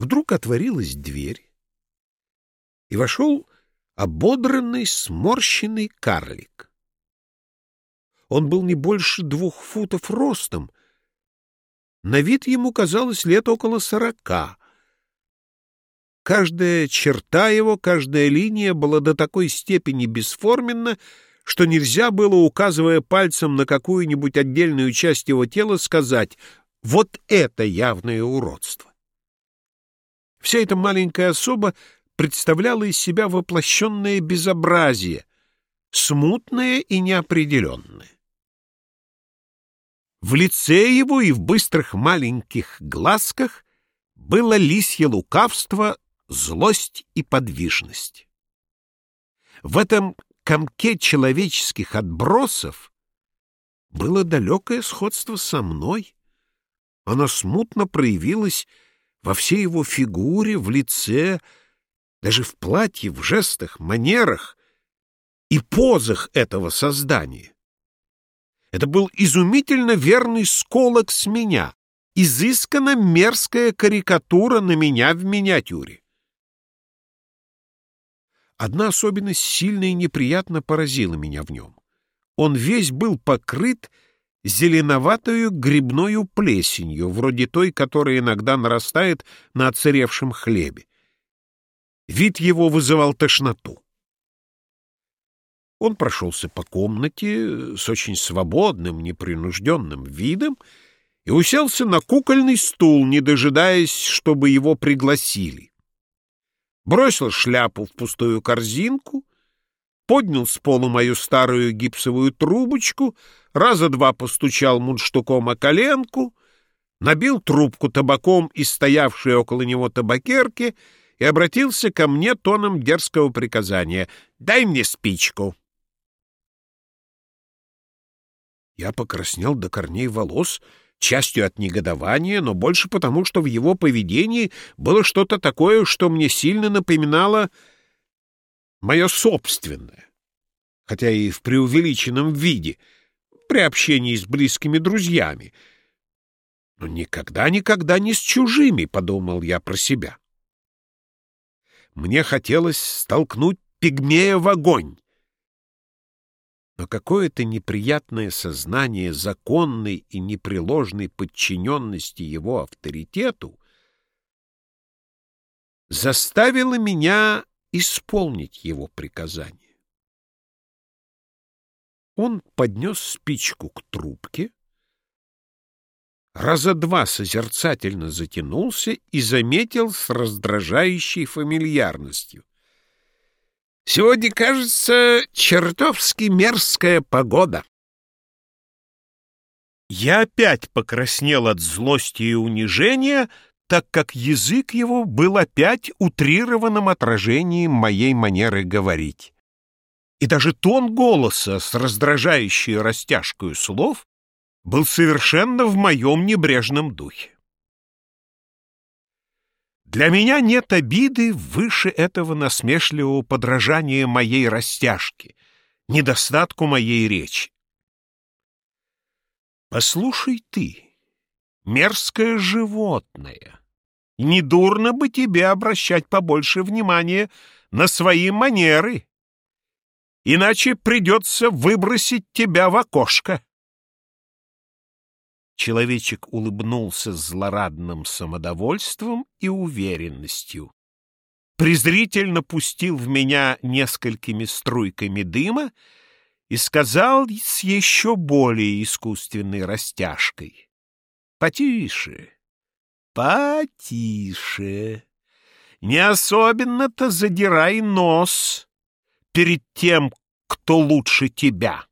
Вдруг отворилась дверь, и вошел ободранный, сморщенный карлик. Он был не больше двух футов ростом, на вид ему казалось лет около сорока. Каждая черта его, каждая линия была до такой степени бесформенна, что нельзя было, указывая пальцем на какую-нибудь отдельную часть его тела, сказать «вот это явное уродство». Вся эта маленькая особа представляла из себя воплощенное безобразие, смутное и неопределенное. В лице его и в быстрых маленьких глазках было лисье лукавство, злость и подвижность. В этом комке человеческих отбросов было далекое сходство со мной. Оно смутно проявилось во всей его фигуре, в лице, даже в платье, в жестах, манерах и позах этого создания. Это был изумительно верный сколок с меня, изысканно мерзкая карикатура на меня в миниатюре. Одна особенность сильно и неприятно поразила меня в нем. Он весь был покрыт зеленоватую грибною плесенью, вроде той, которая иногда нарастает на оцаревшем хлебе. Вид его вызывал тошноту. Он прошелся по комнате с очень свободным, непринужденным видом и уселся на кукольный стул, не дожидаясь, чтобы его пригласили. Бросил шляпу в пустую корзинку, поднял с пола мою старую гипсовую трубочку, раза два постучал мундштуком о коленку, набил трубку табаком из стоявшей около него табакерки и обратился ко мне тоном дерзкого приказания «Дай мне спичку». Я покраснел до корней волос, частью от негодования, но больше потому, что в его поведении было что-то такое, что мне сильно напоминало мое собственное, хотя и в преувеличенном виде, при общении с близкими друзьями. Но никогда-никогда не с чужими, — подумал я про себя. Мне хотелось столкнуть пигмея в огонь, но какое-то неприятное сознание законной и непреложной подчиненности его авторитету заставило меня исполнить его приказание. Он поднес спичку к трубке, раза два созерцательно затянулся и заметил с раздражающей фамильярностью. Сегодня, кажется, чертовски мерзкая погода. Я опять покраснел от злости и унижения, так как язык его был опять утрированным отражением моей манеры говорить. И даже тон голоса с раздражающей растяжкой слов был совершенно в моем небрежном духе. Для меня нет обиды выше этого насмешливого подражания моей растяжки, недостатку моей речи. Послушай ты, мерзкое животное, недурно бы тебе обращать побольше внимания на свои манеры, иначе придется выбросить тебя в окошко. Человечек улыбнулся злорадным самодовольством и уверенностью. Презрительно пустил в меня несколькими струйками дыма и сказал с еще более искусственной растяжкой. «Потише, потише, не особенно-то задирай нос перед тем, кто лучше тебя».